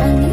and